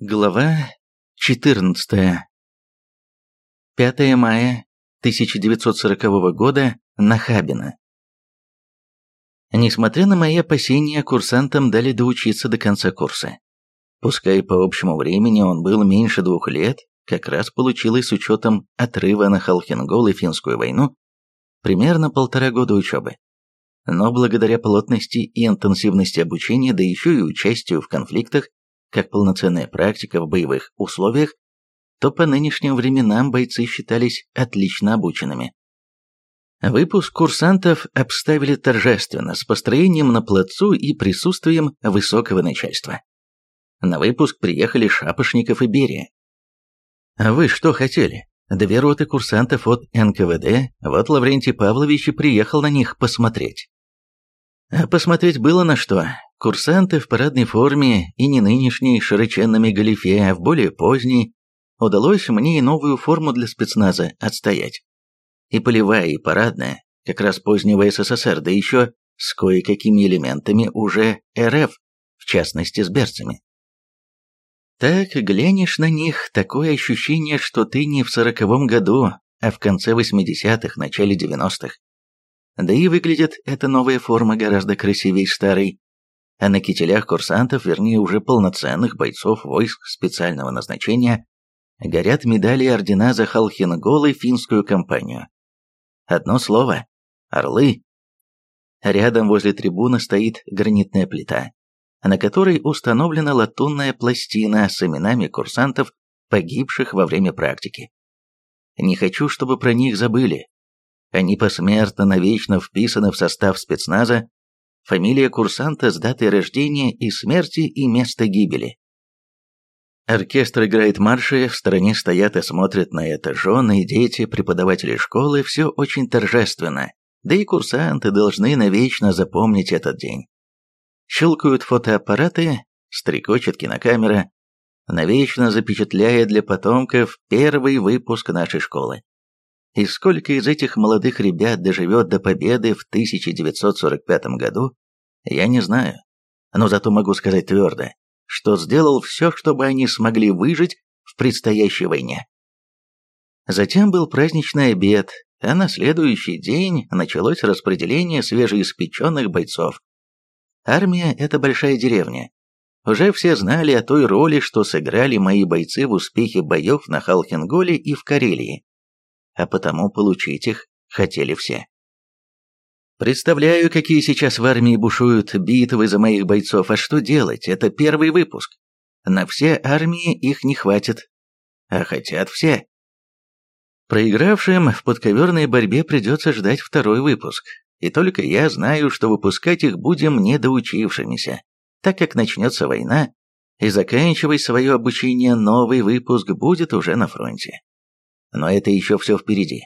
Глава 14. 5 мая 1940 года. Нахабино. Несмотря на мои опасения, курсантам дали доучиться до конца курса. Пускай по общему времени он был меньше двух лет, как раз получилось с учетом отрыва на Халхингол и Финскую войну, примерно полтора года учебы. Но благодаря плотности и интенсивности обучения, да еще и участию в конфликтах, как полноценная практика в боевых условиях, то по нынешним временам бойцы считались отлично обученными. Выпуск курсантов обставили торжественно, с построением на плацу и присутствием высокого начальства. На выпуск приехали Шапошников и Берия. А вы что хотели? Две роты курсантов от НКВД, вот Лаврентий Павлович и приехал на них посмотреть. А посмотреть было на что. Курсанты в парадной форме и не нынешней широченными галифе, а в более поздней, удалось мне и новую форму для спецназа отстоять. И полевая, и парадная, как раз позднего СССР, да еще с кое-какими элементами уже РФ, в частности с берцами. Так глянешь на них, такое ощущение, что ты не в сороковом году, а в конце восьмидесятых, начале девяностых. Да и выглядит эта новая форма гораздо красивее старой, а на кителях курсантов, вернее уже полноценных бойцов войск специального назначения, горят медали и ордена за Халхингол и финскую кампанию. Одно слово – орлы. Рядом возле трибуны стоит гранитная плита, на которой установлена латунная пластина с именами курсантов, погибших во время практики. Не хочу, чтобы про них забыли. Они посмертно навечно вписаны в состав спецназа фамилия курсанта с датой рождения и смерти и место гибели. Оркестр играет марши, в стороне стоят и смотрят на это жены, дети, преподаватели школы, все очень торжественно, да и курсанты должны навечно запомнить этот день. Щелкают фотоаппараты, стрекочет кинокамера, навечно запечатляя для потомков первый выпуск нашей школы. И сколько из этих молодых ребят доживет до победы в 1945 году, я не знаю. Но зато могу сказать твердо, что сделал все, чтобы они смогли выжить в предстоящей войне. Затем был праздничный обед, а на следующий день началось распределение свежеиспеченных бойцов. Армия – это большая деревня. Уже все знали о той роли, что сыграли мои бойцы в успехе боев на Халхинголе и в Карелии а потому получить их хотели все. Представляю, какие сейчас в армии бушуют битвы за моих бойцов, а что делать, это первый выпуск. На все армии их не хватит, а хотят все. Проигравшим в подковерной борьбе придется ждать второй выпуск, и только я знаю, что выпускать их будем недоучившимися, так как начнется война, и заканчивать свое обучение новый выпуск будет уже на фронте. Но это еще все впереди.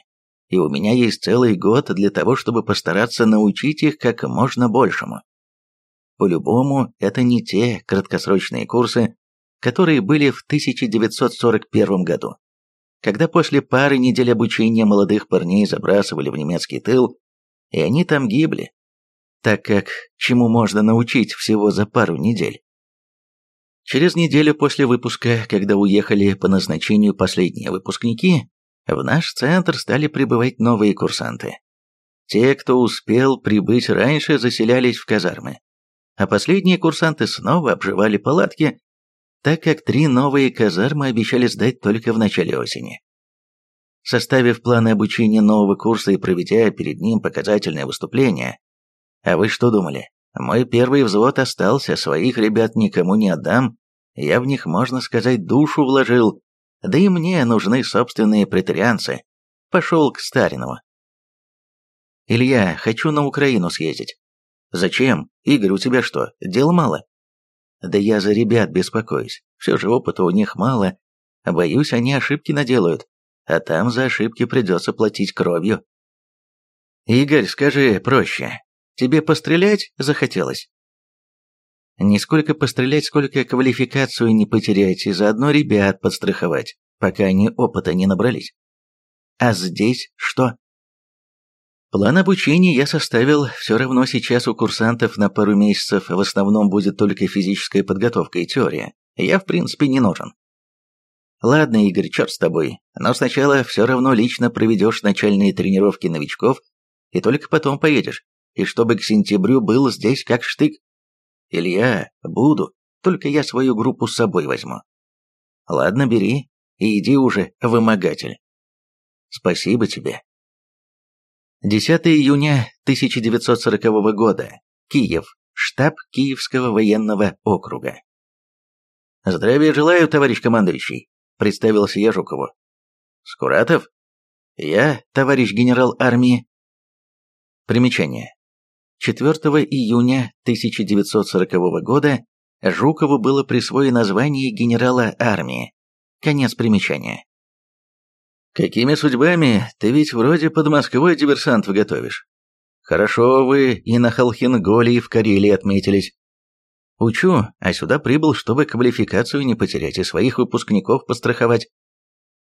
И у меня есть целый год для того, чтобы постараться научить их как можно большему. По-любому, это не те краткосрочные курсы, которые были в 1941 году, когда после пары недель обучения молодых парней забрасывали в немецкий тыл, и они там гибли, так как чему можно научить всего за пару недель. Через неделю после выпуска, когда уехали по назначению последние выпускники, в наш центр стали прибывать новые курсанты. Те, кто успел прибыть раньше, заселялись в казармы. А последние курсанты снова обживали палатки, так как три новые казармы обещали сдать только в начале осени. Составив планы обучения нового курса и проведя перед ним показательное выступление, а вы что думали? Мой первый взвод остался, своих ребят никому не отдам, я в них, можно сказать, душу вложил, да и мне нужны собственные претарианцы. Пошел к Старинову. Илья, хочу на Украину съездить. Зачем? Игорь, у тебя что, дел мало? Да я за ребят беспокоюсь. Все же опыта у них мало. Боюсь, они ошибки наделают. А там за ошибки придется платить кровью. Игорь, скажи проще. Тебе пострелять захотелось? Не сколько пострелять, сколько квалификацию не потерять и заодно ребят подстраховать, пока они опыта не набрались. А здесь что? План обучения я составил, все равно сейчас у курсантов на пару месяцев в основном будет только физическая подготовка и теория. я в принципе не нужен. Ладно, Игорь, черт с тобой, но сначала все равно лично проведешь начальные тренировки новичков, и только потом поедешь, и чтобы к сентябрю был здесь как штык. Илья, буду, только я свою группу с собой возьму. Ладно, бери, и иди уже, вымогатель. Спасибо тебе. 10 июня 1940 года. Киев. Штаб Киевского военного округа. Здравия желаю, товарищ командующий представился я Жукову. «Скуратов?» «Я, товарищ генерал армии». Примечание. 4 июня 1940 года Жукову было присвоено звание генерала армии. Конец примечания. «Какими судьбами? Ты ведь вроде под Москвой диверсантов готовишь. Хорошо вы и на Холхенголе, и в Карелии отметились. Учу, а сюда прибыл, чтобы квалификацию не потерять и своих выпускников постраховать.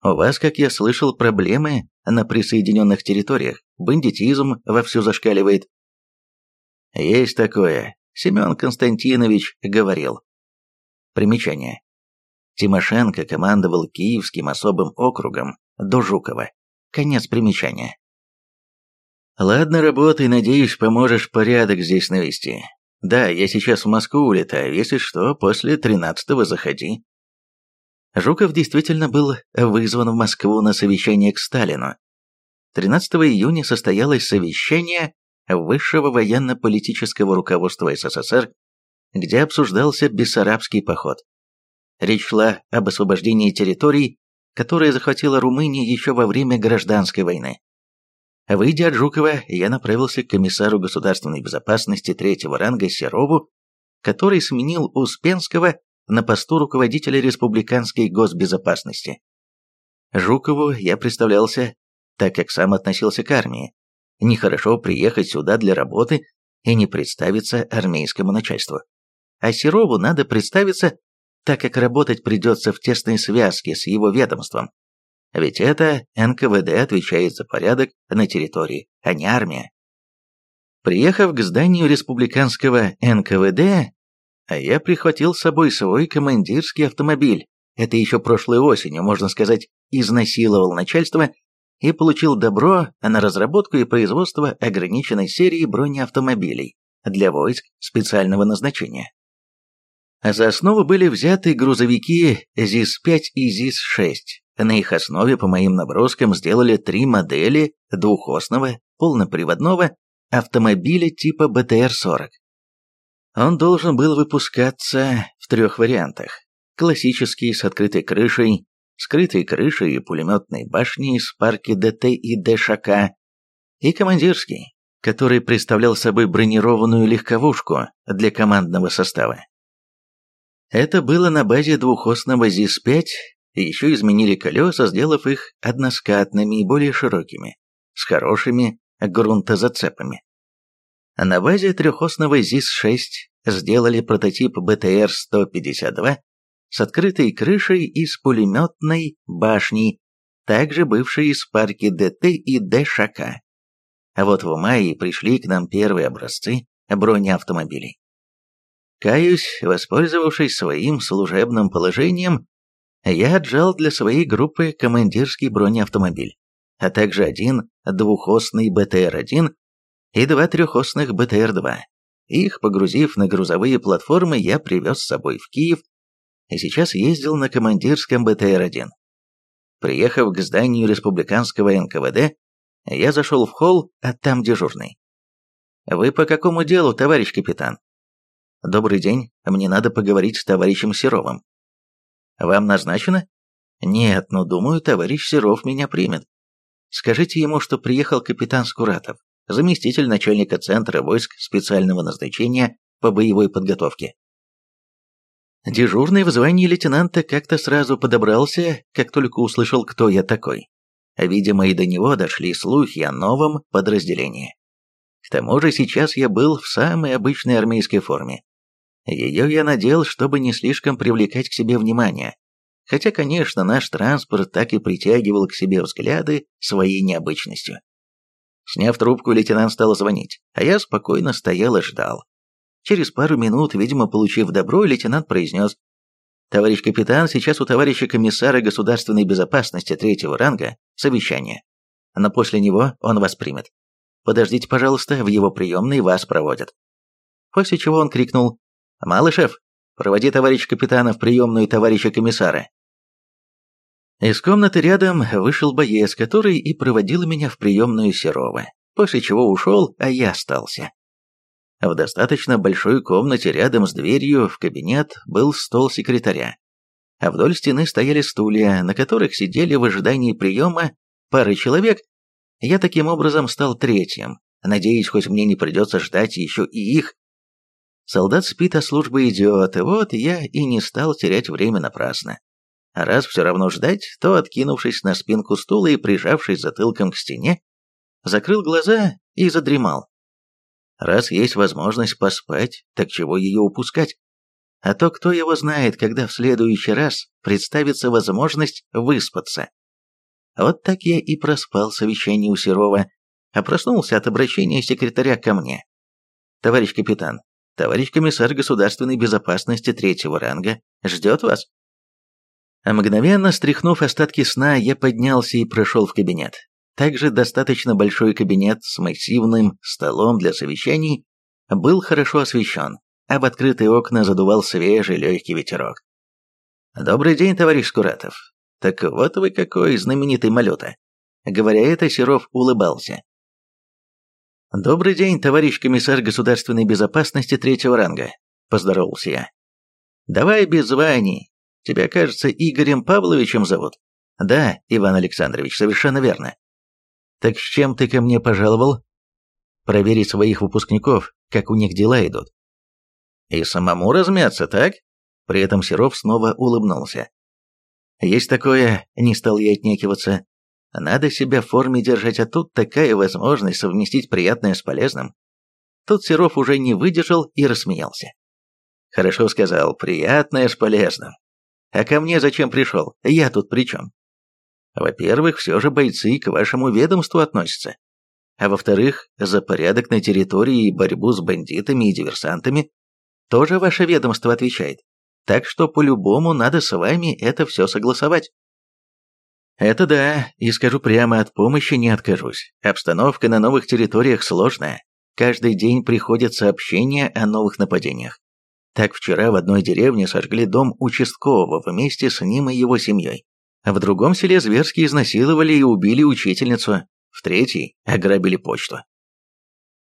У вас, как я слышал, проблемы на присоединенных территориях, бандитизм вовсю зашкаливает. Есть такое, Семен Константинович говорил. Примечание. Тимошенко командовал Киевским особым округом до Жукова. Конец примечания. Ладно, работай, надеюсь, поможешь порядок здесь навести. Да, я сейчас в Москву улетаю, если что, после тринадцатого заходи. Жуков действительно был вызван в Москву на совещание к Сталину. 13 июня состоялось совещание высшего военно-политического руководства СССР, где обсуждался Бессарабский поход. Речь шла об освобождении территорий, которые захватила Румыния еще во время гражданской войны. Выйдя от Жукова, я направился к комиссару государственной безопасности третьего ранга Серову, который сменил Успенского на посту руководителя республиканской госбезопасности. Жукову я представлялся, так как сам относился к армии. Нехорошо приехать сюда для работы и не представиться армейскому начальству. А Серову надо представиться, так как работать придется в тесной связке с его ведомством. Ведь это НКВД отвечает за порядок на территории, а не армия. Приехав к зданию республиканского НКВД, я прихватил с собой свой командирский автомобиль. Это еще прошлой осенью, можно сказать, изнасиловал начальство и получил добро на разработку и производство ограниченной серии бронеавтомобилей для войск специального назначения. За основу были взяты грузовики ЗИС-5 и ЗИС-6, на их основе, по моим наброскам, сделали три модели двухосного полноприводного автомобиля типа БТР-40. Он должен был выпускаться в трех вариантах. Классический с открытой крышей, скрытой крышей и пулеметной башней с парки ДТ и ДШК, и командирский, который представлял собой бронированную легковушку для командного состава. Это было на базе двухосного ЗИС-5 еще изменили колеса, сделав их односкатными и более широкими, с хорошими грунтозацепами. На базе трехосного ЗИС-6 сделали прототип БТР-152 с открытой крышей и с пулеметной башней, также бывшей из парки ДТ и ДШК. А вот в мае пришли к нам первые образцы бронеавтомобилей. Каюсь, воспользовавшись своим служебным положением, я отжал для своей группы командирский бронеавтомобиль, а также один двухосный БТР-1 и два трехосных БТР-2. Их, погрузив на грузовые платформы, я привез с собой в Киев и сейчас ездил на командирском БТР-1. Приехав к зданию республиканского НКВД, я зашел в холл, а там дежурный. «Вы по какому делу, товарищ капитан?» «Добрый день, мне надо поговорить с товарищем Серовым». Вам назначено? Нет, но думаю, товарищ Серов меня примет. Скажите ему, что приехал капитан Скуратов, заместитель начальника Центра войск специального назначения по боевой подготовке. Дежурный в звании лейтенанта как-то сразу подобрался, как только услышал, кто я такой. Видимо, и до него дошли слухи о новом подразделении. К тому же сейчас я был в самой обычной армейской форме, ее я надел, чтобы не слишком привлекать к себе внимание. Хотя, конечно, наш транспорт так и притягивал к себе взгляды своей необычностью. Сняв трубку, лейтенант стал звонить, а я спокойно стоял и ждал. Через пару минут, видимо, получив добро, лейтенант произнес Товарищ капитан, сейчас у товарища комиссара государственной безопасности третьего ранга совещание. Но после него он вас примет. Подождите, пожалуйста, в его приемной вас проводят. После чего он крикнул «Малышев, проводи товарища капитана в приемную товарища комиссара». Из комнаты рядом вышел боец, который и проводил меня в приемную Серова, после чего ушел, а я остался. В достаточно большой комнате рядом с дверью в кабинет был стол секретаря, а вдоль стены стояли стулья, на которых сидели в ожидании приема пары человек. Я таким образом стал третьим, надеясь, хоть мне не придется ждать еще и их. Солдат спит, а служба идет, вот я и не стал терять время напрасно. А раз все равно ждать, то, откинувшись на спинку стула и прижавшись затылком к стене, закрыл глаза и задремал. Раз есть возможность поспать, так чего ее упускать? А то кто его знает, когда в следующий раз представится возможность выспаться. Вот так я и проспал совещание у Серова, а проснулся от обращения секретаря ко мне. «Товарищ капитан, товарищ комиссар государственной безопасности третьего ранга ждет вас?» А мгновенно стряхнув остатки сна, я поднялся и прошел в кабинет. Также достаточно большой кабинет с массивным столом для совещаний был хорошо освещен, а в открытые окна задувал свежий легкий ветерок. «Добрый день, товарищ Скуратов. Так вот вы какой знаменитый малюта». Говоря это, Серов улыбался. «Добрый день, товарищ комиссар государственной безопасности третьего ранга», – поздоровался я. «Давай без званий, Тебя, кажется, Игорем Павловичем зовут? Да, Иван Александрович, совершенно верно. Так с чем ты ко мне пожаловал? Проверить своих выпускников, как у них дела идут. И самому размяться, так? При этом Серов снова улыбнулся. Есть такое, не стал я отнекиваться. Надо себя в форме держать, а тут такая возможность совместить приятное с полезным. Тут Серов уже не выдержал и рассмеялся. Хорошо сказал, приятное с полезным. А ко мне зачем пришел? Я тут при чем? Во-первых, все же бойцы к вашему ведомству относятся. А во-вторых, за порядок на территории и борьбу с бандитами и диверсантами тоже ваше ведомство отвечает. Так что по-любому надо с вами это все согласовать. Это да, и скажу прямо, от помощи не откажусь. Обстановка на новых территориях сложная. Каждый день приходят сообщения о новых нападениях. Так вчера в одной деревне сожгли дом участкового вместе с ним и его семьей. В другом селе зверски изнасиловали и убили учительницу. В третьей ограбили почту.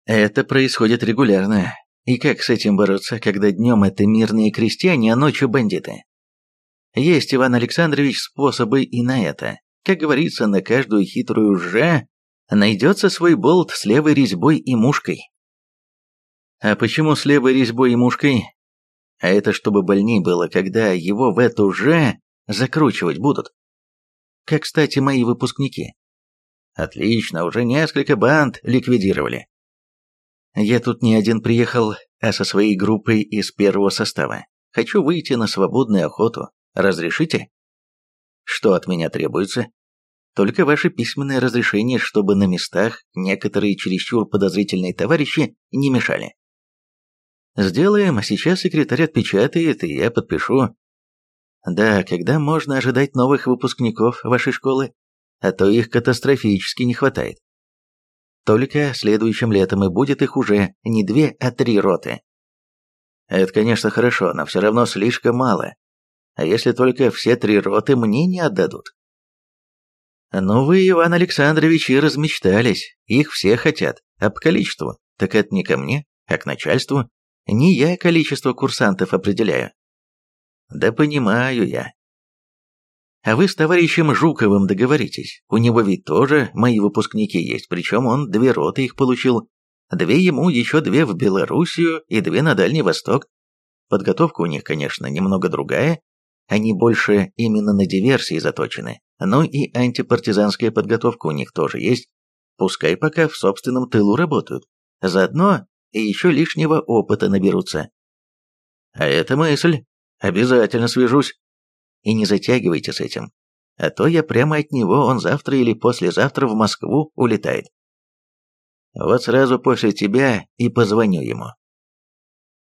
Это происходит регулярно. И как с этим бороться, когда днем это мирные крестьяне, а ночью бандиты? Есть, Иван Александрович, способы и на это. Как говорится, на каждую хитрую «же» найдется свой болт с левой резьбой и мушкой. А почему с левой резьбой и мушкой? А это чтобы больней было, когда его в эту же закручивать будут. Как, кстати, мои выпускники. Отлично, уже несколько банд ликвидировали. Я тут не один приехал, а со своей группой из первого состава. Хочу выйти на свободную охоту. Разрешите? Что от меня требуется? Только ваше письменное разрешение, чтобы на местах некоторые чересчур подозрительные товарищи не мешали. Сделаем, сейчас секретарь отпечатает, и я подпишу. Да, когда можно ожидать новых выпускников вашей школы? А то их катастрофически не хватает. Только следующим летом и будет их уже не две, а три роты. Это, конечно, хорошо, но все равно слишком мало. А если только все три роты мне не отдадут? Ну вы, Иван Александрович, и размечтались. Их все хотят. А по количеству? Так это не ко мне, а к начальству. Не я количество курсантов определяю. Да понимаю я. А вы с товарищем Жуковым договоритесь. У него ведь тоже мои выпускники есть, причем он две роты их получил. Две ему, еще две в Белоруссию и две на Дальний Восток. Подготовка у них, конечно, немного другая. Они больше именно на диверсии заточены. Ну и антипартизанская подготовка у них тоже есть. Пускай пока в собственном тылу работают. Заодно и еще лишнего опыта наберутся. А это мысль. Обязательно свяжусь. И не затягивайте с этим. А то я прямо от него, он завтра или послезавтра в Москву улетает. Вот сразу после тебя и позвоню ему.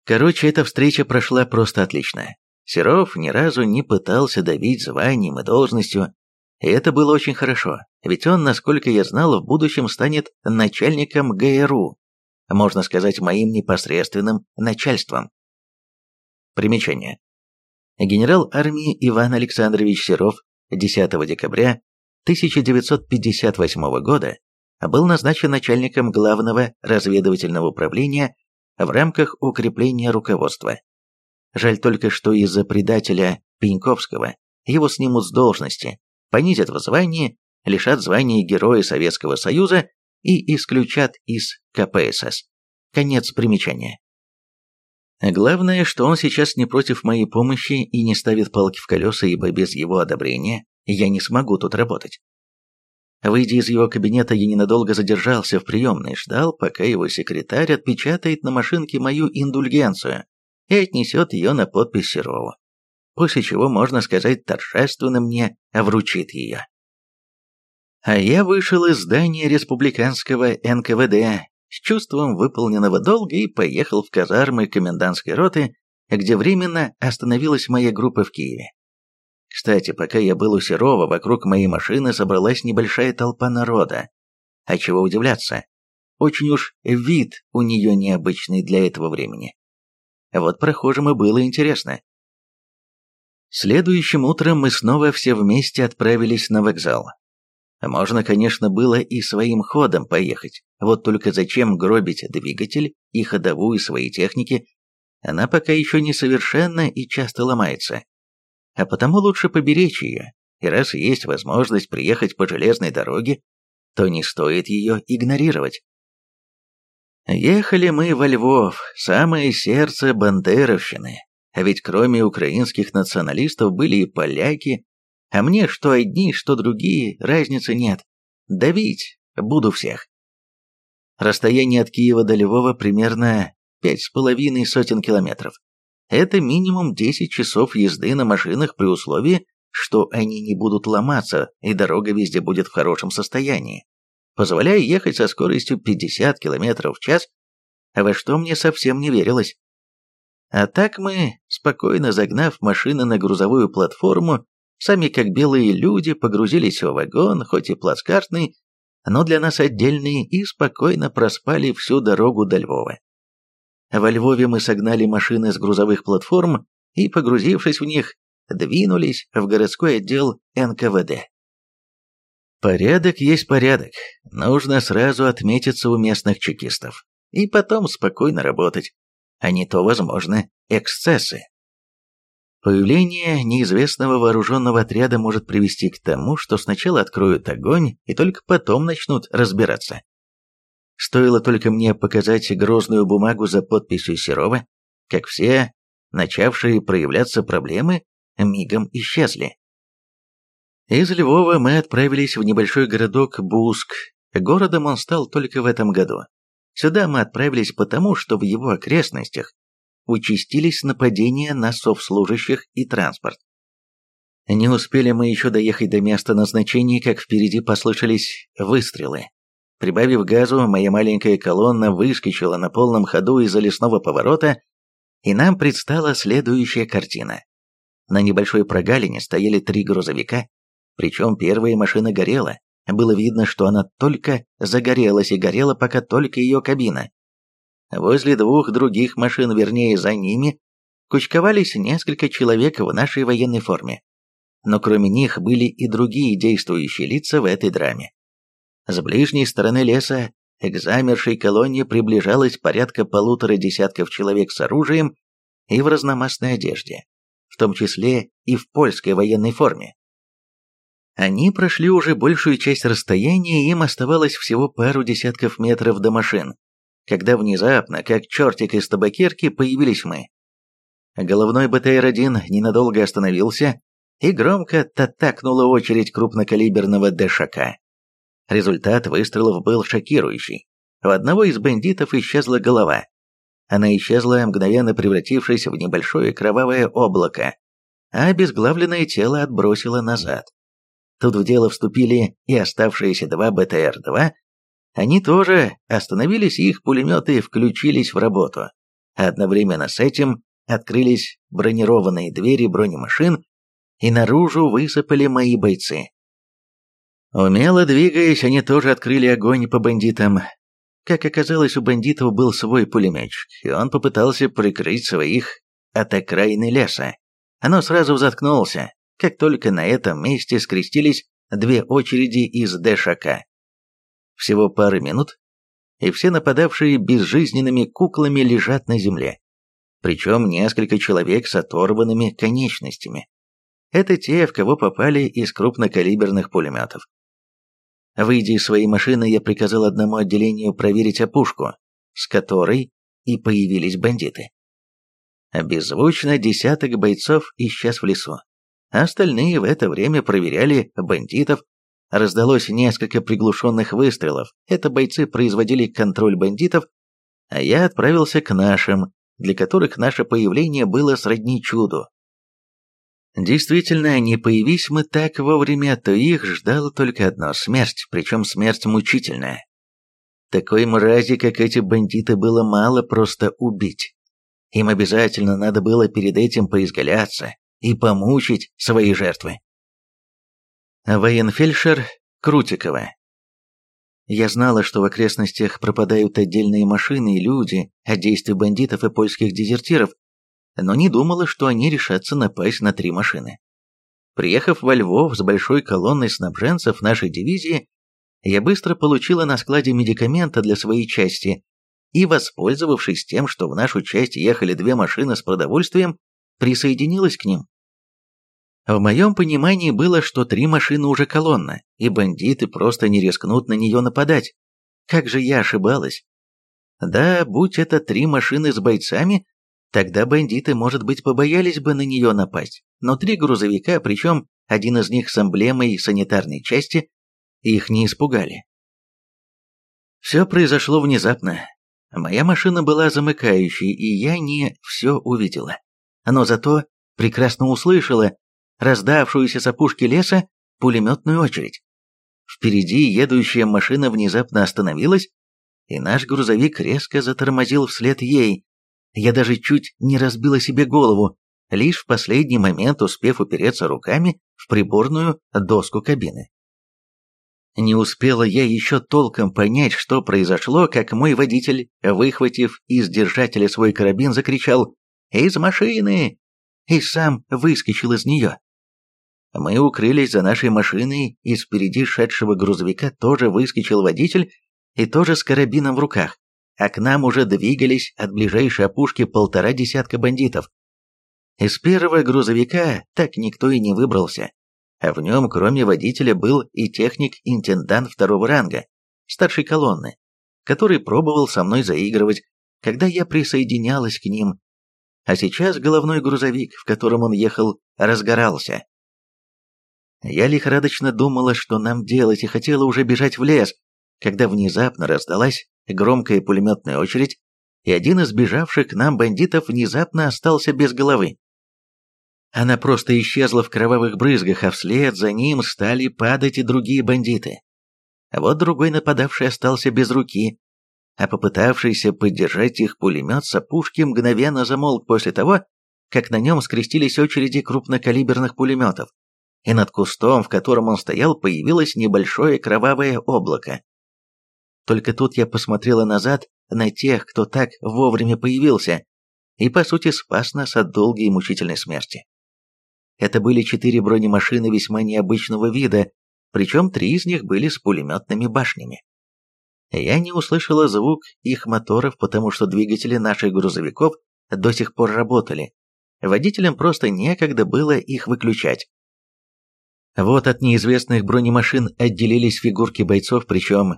Короче, эта встреча прошла просто отлично. Серов ни разу не пытался давить званием и должностью, и это было очень хорошо, ведь он, насколько я знал, в будущем станет начальником ГРУ, можно сказать, моим непосредственным начальством. Примечание. Генерал армии Иван Александрович Серов 10 декабря 1958 года был назначен начальником главного разведывательного управления в рамках укрепления руководства. Жаль только, что из-за предателя Пеньковского его снимут с должности, понизят в звании, лишат звания Героя Советского Союза и исключат из КПСС. Конец примечания. Главное, что он сейчас не против моей помощи и не ставит палки в колеса, ибо без его одобрения я не смогу тут работать. Выйдя из его кабинета, я ненадолго задержался в приемной, ждал, пока его секретарь отпечатает на машинке мою индульгенцию и отнесет ее на подпись Серову, после чего, можно сказать, торжественно мне вручит ее. А я вышел из здания республиканского НКВД с чувством выполненного долга и поехал в казармы комендантской роты, где временно остановилась моя группа в Киеве. Кстати, пока я был у Серова, вокруг моей машины собралась небольшая толпа народа. А чего удивляться? Очень уж вид у нее необычный для этого времени. Вот прохожим и было интересно. Следующим утром мы снова все вместе отправились на вокзал. Можно, конечно, было и своим ходом поехать, вот только зачем гробить двигатель и ходовую своей техники, она пока еще не совершенна и часто ломается. А потому лучше поберечь ее, и раз есть возможность приехать по железной дороге, то не стоит ее игнорировать. Ехали мы во Львов, самое сердце бандеровщины, а ведь кроме украинских националистов были и поляки, а мне что одни, что другие, разницы нет. Давить буду всех. Расстояние от Киева до Львова примерно пять с половиной сотен километров. Это минимум 10 часов езды на машинах при условии, что они не будут ломаться и дорога везде будет в хорошем состоянии, позволяя ехать со скоростью 50 км в час, во что мне совсем не верилось. А так мы, спокойно загнав машины на грузовую платформу, Сами, как белые люди, погрузились в вагон, хоть и плацкартный, но для нас отдельный, и спокойно проспали всю дорогу до Львова. Во Львове мы согнали машины с грузовых платформ и, погрузившись в них, двинулись в городской отдел НКВД. Порядок есть порядок, нужно сразу отметиться у местных чекистов, и потом спокойно работать, а не то, возможно, эксцессы. Появление неизвестного вооруженного отряда может привести к тому, что сначала откроют огонь и только потом начнут разбираться. Стоило только мне показать грозную бумагу за подписью Серова, как все, начавшие проявляться проблемы, мигом исчезли. Из Львова мы отправились в небольшой городок Буск. Городом он стал только в этом году. Сюда мы отправились потому, что в его окрестностях участились нападения на совслужащих и транспорт. Не успели мы еще доехать до места назначения, как впереди послышались выстрелы. Прибавив газу, моя маленькая колонна выскочила на полном ходу из-за лесного поворота, и нам предстала следующая картина. На небольшой прогалине стояли три грузовика, причем первая машина горела. Было видно, что она только загорелась и горела пока только ее кабина. Возле двух других машин, вернее за ними, кучковались несколько человек в нашей военной форме. Но кроме них были и другие действующие лица в этой драме. С ближней стороны леса к замершей колонне приближалось порядка полутора десятков человек с оружием и в разномастной одежде, в том числе и в польской военной форме. Они прошли уже большую часть расстояния, и им оставалось всего пару десятков метров до машин, когда внезапно, как чертик из табакерки, появились мы. Головной БТР-1 ненадолго остановился и громко татакнула очередь крупнокалиберного ДШК. Результат выстрелов был шокирующий. У одного из бандитов исчезла голова. Она исчезла, мгновенно превратившись в небольшое кровавое облако, а обезглавленное тело отбросило назад. Тут в дело вступили и оставшиеся два БТР-2 они тоже остановились, их пулеметы включились в работу. Одновременно с этим открылись бронированные двери бронемашин, и наружу высыпали мои бойцы. Умело двигаясь, они тоже открыли огонь по бандитам. Как оказалось, у бандитов был свой пулеметчик, и он попытался прикрыть своих от окраины леса. Оно сразу заткнулся, как только на этом месте скрестились две очереди из ДШК. Всего пары минут, и все нападавшие безжизненными куклами лежат на земле. Причем несколько человек с оторванными конечностями. Это те, в кого попали из крупнокалиберных пулеметов. Выйдя из своей машины, я приказал одному отделению проверить опушку, с которой и появились бандиты. Беззвучно десяток бойцов исчез в лесу. Остальные в это время проверяли бандитов. Раздалось несколько приглушенных выстрелов. Это бойцы производили контроль бандитов, а я отправился к нашим, для которых наше появление было сродни чуду. Действительно, не появись мы так вовремя, то их ждало только одно – смерть, причем смерть мучительная. Такой мрази, как эти бандиты, было мало просто убить. Им обязательно надо было перед этим поизгаляться и помучить свои жертвы. Военфельдшер Крутикова Я знала, что в окрестностях пропадают отдельные машины и люди от действий бандитов и польских дезертиров, но не думала, что они решатся напасть на три машины. Приехав во Львов с большой колонной снабженцев нашей дивизии, я быстро получила на складе медикамента для своей части и, воспользовавшись тем, что в нашу часть ехали две машины с продовольствием, присоединилась к ним. В моем понимании было, что три машины уже колонна, и бандиты просто не рискнут на нее нападать. Как же я ошибалась. Да, будь это три машины с бойцами, Тогда бандиты, может быть, побоялись бы на нее напасть, но три грузовика, причем один из них с эмблемой санитарной части, их не испугали. Все произошло внезапно. Моя машина была замыкающей, и я не все увидела. Но зато прекрасно услышала раздавшуюся с опушки леса пулеметную очередь. Впереди едущая машина внезапно остановилась, и наш грузовик резко затормозил вслед ей, я даже чуть не разбила себе голову, лишь в последний момент успев упереться руками в приборную доску кабины. Не успела я еще толком понять, что произошло, как мой водитель, выхватив из держателя свой карабин, закричал «Из машины!» и сам выскочил из нее. Мы укрылись за нашей машиной, и спереди шедшего грузовика тоже выскочил водитель и тоже с карабином в руках а к нам уже двигались от ближайшей опушки полтора десятка бандитов. Из первого грузовика так никто и не выбрался, а в нем, кроме водителя, был и техник-интендант второго ранга, старшей колонны, который пробовал со мной заигрывать, когда я присоединялась к ним. А сейчас головной грузовик, в котором он ехал, разгорался. Я лихорадочно думала, что нам делать, и хотела уже бежать в лес, когда внезапно раздалась громкая пулеметная очередь, и один из бежавших к нам бандитов внезапно остался без головы. Она просто исчезла в кровавых брызгах, а вслед за ним стали падать и другие бандиты. Вот другой нападавший остался без руки, а попытавшийся поддержать их пулемет с опушки мгновенно замолк после того, как на нем скрестились очереди крупнокалиберных пулеметов, и над кустом, в котором он стоял, появилось небольшое кровавое облако. Только тут я посмотрела назад на тех, кто так вовремя появился, и по сути спас нас от долгой и мучительной смерти. Это были четыре бронемашины весьма необычного вида, причем три из них были с пулеметными башнями. Я не услышала звук их моторов, потому что двигатели наших грузовиков до сих пор работали. Водителям просто некогда было их выключать. Вот от неизвестных бронемашин отделились фигурки бойцов, причем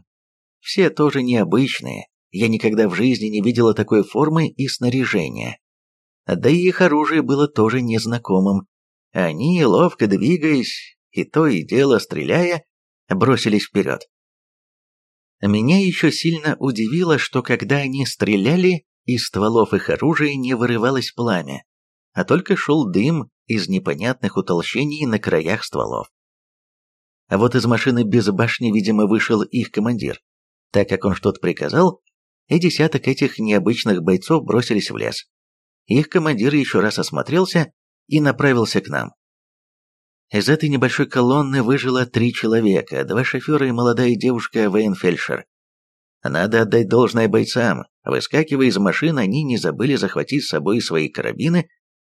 все тоже необычные, я никогда в жизни не видела такой формы и снаряжения. Да и их оружие было тоже незнакомым. Они, ловко двигаясь и то и дело стреляя, бросились вперед. Меня еще сильно удивило, что когда они стреляли, из стволов их оружия не вырывалось пламя, а только шел дым из непонятных утолщений на краях стволов. А вот из машины без башни, видимо, вышел их командир так как он что-то приказал, и десяток этих необычных бойцов бросились в лес. Их командир еще раз осмотрелся и направился к нам. Из этой небольшой колонны выжило три человека, два шофера и молодая девушка Вейнфельдшер. Надо отдать должное бойцам. Выскакивая из машин, они не забыли захватить с собой свои карабины.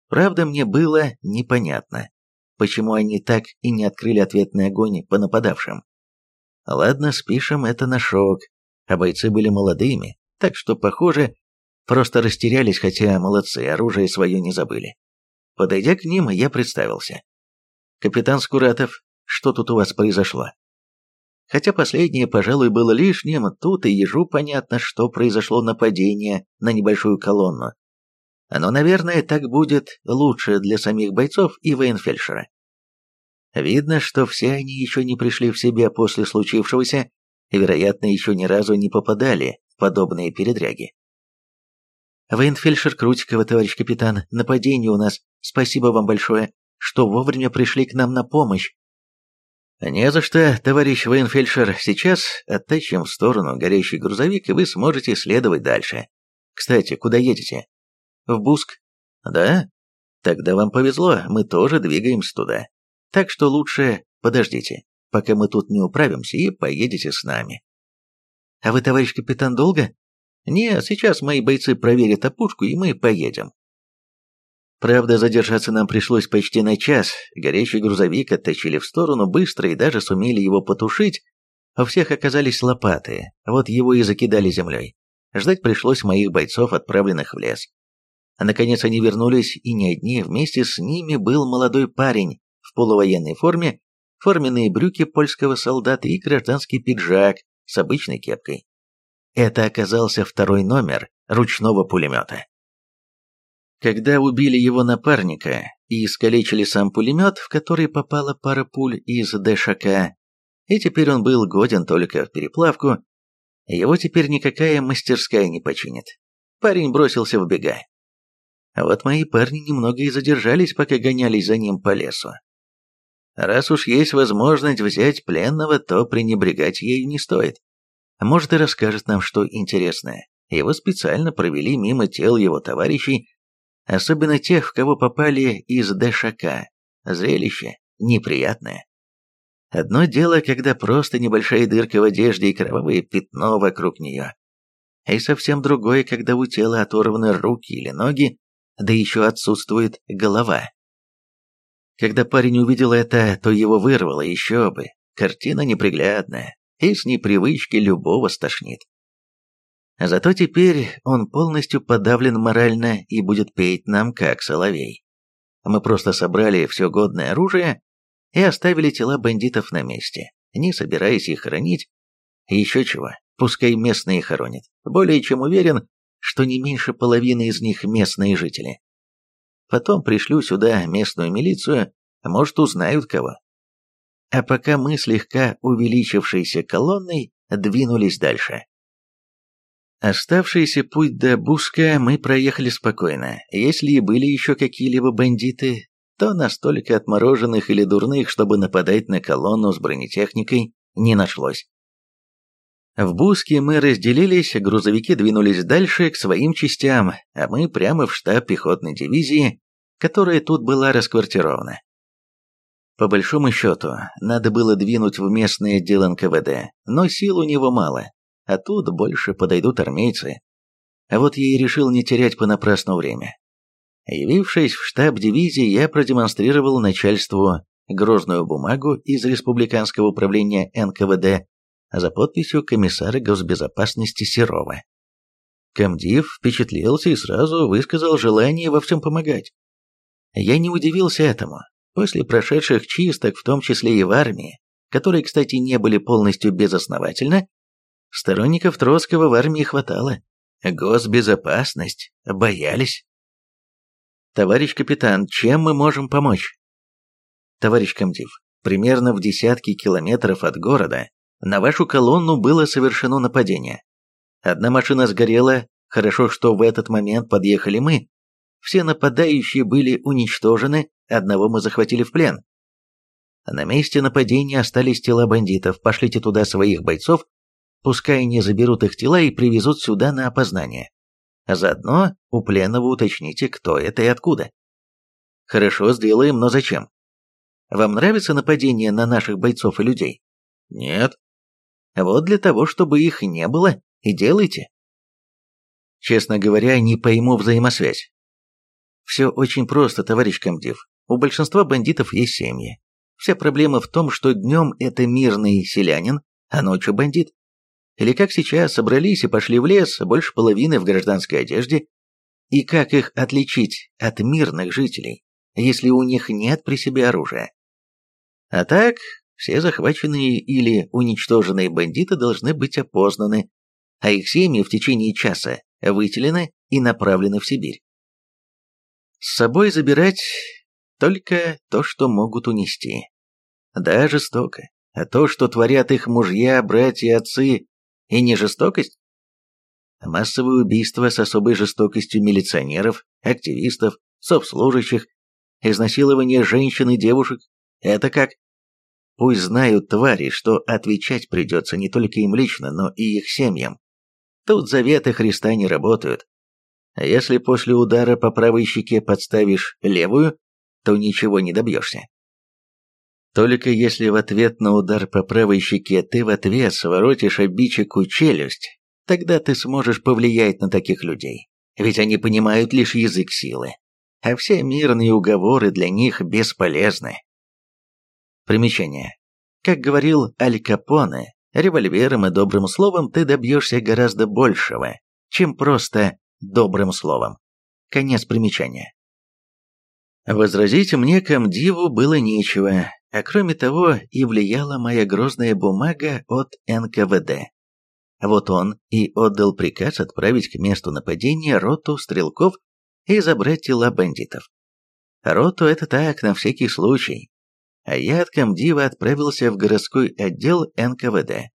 Правда, мне было непонятно, почему они так и не открыли ответный огонь по нападавшим. Ладно, спишем это на шок, а бойцы были молодыми, так что, похоже, просто растерялись, хотя молодцы, оружие свое не забыли. Подойдя к ним, я представился. «Капитан Скуратов, что тут у вас произошло?» Хотя последнее, пожалуй, было лишним, тут и ежу понятно, что произошло нападение на небольшую колонну. Но, наверное, так будет лучше для самих бойцов и военфельдшера. Видно, что все они еще не пришли в себя после случившегося и, вероятно, еще ни разу не попадали в подобные передряги. Военфельдшер Крутикова, товарищ капитан, нападение у нас. Спасибо вам большое что вовремя пришли к нам на помощь. «Не за что, товарищ военфельдшер. Сейчас оттащим в сторону горящий грузовик, и вы сможете следовать дальше. Кстати, куда едете?» «В Буск». «Да? Тогда вам повезло, мы тоже двигаемся туда. Так что лучше подождите, пока мы тут не управимся, и поедете с нами». «А вы, товарищ капитан, долго?» «Не, сейчас мои бойцы проверят опушку, и мы поедем». Правда, задержаться нам пришлось почти на час. Горящий грузовик оттащили в сторону быстро и даже сумели его потушить. У всех оказались лопаты, вот его и закидали землей. Ждать пришлось моих бойцов, отправленных в лес. А наконец они вернулись, и не одни, вместе с ними был молодой парень в полувоенной форме, форменные брюки польского солдата и гражданский пиджак с обычной кепкой. Это оказался второй номер ручного пулемета. Когда убили его напарника и искалечили сам пулемет, в который попала пара пуль из ДШК, и теперь он был годен только в переплавку, его теперь никакая мастерская не починит. Парень бросился в бега. А вот мои парни немного и задержались, пока гонялись за ним по лесу. Раз уж есть возможность взять пленного, то пренебрегать ею не стоит. Может и расскажет нам что интересное. Его специально провели мимо тел его товарищей, особенно тех, в кого попали из ДШК. Зрелище неприятное. Одно дело, когда просто небольшая дырка в одежде и кровавое пятно вокруг нее. И совсем другое, когда у тела оторваны руки или ноги, да еще отсутствует голова. Когда парень увидел это, то его вырвало еще бы. Картина неприглядная, и с непривычки любого стошнит. Зато теперь он полностью подавлен морально и будет петь нам как соловей. Мы просто собрали все годное оружие и оставили тела бандитов на месте, не собираясь их хоронить. Еще чего, пускай местные хоронят. Более чем уверен, что не меньше половины из них местные жители. Потом пришлю сюда местную милицию, может узнают кого. А пока мы слегка увеличившейся колонной двинулись дальше. Оставшийся путь до Буска мы проехали спокойно. Если и были еще какие-либо бандиты, то настолько отмороженных или дурных, чтобы нападать на колонну с бронетехникой, не нашлось. В Буске мы разделились, грузовики двинулись дальше к своим частям, а мы прямо в штаб пехотной дивизии, которая тут была расквартирована. По большому счету, надо было двинуть в местный отдел НКВД, но сил у него мало, а тут больше подойдут армейцы. А вот я и решил не терять понапрасну время. Явившись в штаб дивизии, я продемонстрировал начальству грозную бумагу из Республиканского управления НКВД за подписью комиссара госбезопасности Серова. Комдив впечатлился и сразу высказал желание во всем помогать. Я не удивился этому. После прошедших чисток, в том числе и в армии, которые, кстати, не были полностью безосновательно, Сторонников Троцкого в армии хватало. Госбезопасность боялись. Товарищ капитан, чем мы можем помочь? Товарищ комдив, примерно в десятки километров от города на вашу колонну было совершено нападение. Одна машина сгорела, хорошо, что в этот момент подъехали мы. Все нападающие были уничтожены, одного мы захватили в плен. На месте нападения остались тела бандитов, пошлите туда своих бойцов Пускай не заберут их тела и привезут сюда на опознание. Заодно у пленного уточните, кто это и откуда. Хорошо, сделаем, но зачем? Вам нравится нападение на наших бойцов и людей? Нет. Вот для того, чтобы их не было, и делайте. Честно говоря, не пойму взаимосвязь. Все очень просто, товарищ комдив. У большинства бандитов есть семьи. Вся проблема в том, что днем это мирный селянин, а ночью бандит. Или как сейчас, собрались и пошли в лес, больше половины в гражданской одежде. И как их отличить от мирных жителей, если у них нет при себе оружия? А так, все захваченные или уничтоженные бандиты должны быть опознаны, а их семьи в течение часа выделены и направлены в Сибирь. С собой забирать только то, что могут унести. Да, жестоко. А то, что творят их мужья, братья, отцы, и не жестокость? Массовые убийства с особой жестокостью милиционеров, активистов, совслужащих, изнасилование женщин и девушек – это как? Пусть знают твари, что отвечать придется не только им лично, но и их семьям. Тут заветы Христа не работают. А если после удара по правой щеке подставишь левую, то ничего не добьешься. Только если в ответ на удар по правой щеке ты в ответ своротишь обидчику челюсть, тогда ты сможешь повлиять на таких людей. Ведь они понимают лишь язык силы. А все мирные уговоры для них бесполезны. Примечание. Как говорил Аль Капоне, револьвером и добрым словом ты добьешься гораздо большего, чем просто добрым словом. Конец примечания. Возразить мне комдиву было нечего, а кроме того и влияла моя грозная бумага от НКВД. Вот он и отдал приказ отправить к месту нападения роту стрелков и забрать тела бандитов. Роту это так, на всякий случай. А я от комдива отправился в городской отдел НКВД.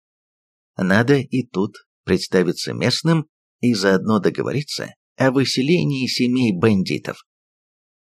Надо и тут представиться местным и заодно договориться о выселении семей бандитов.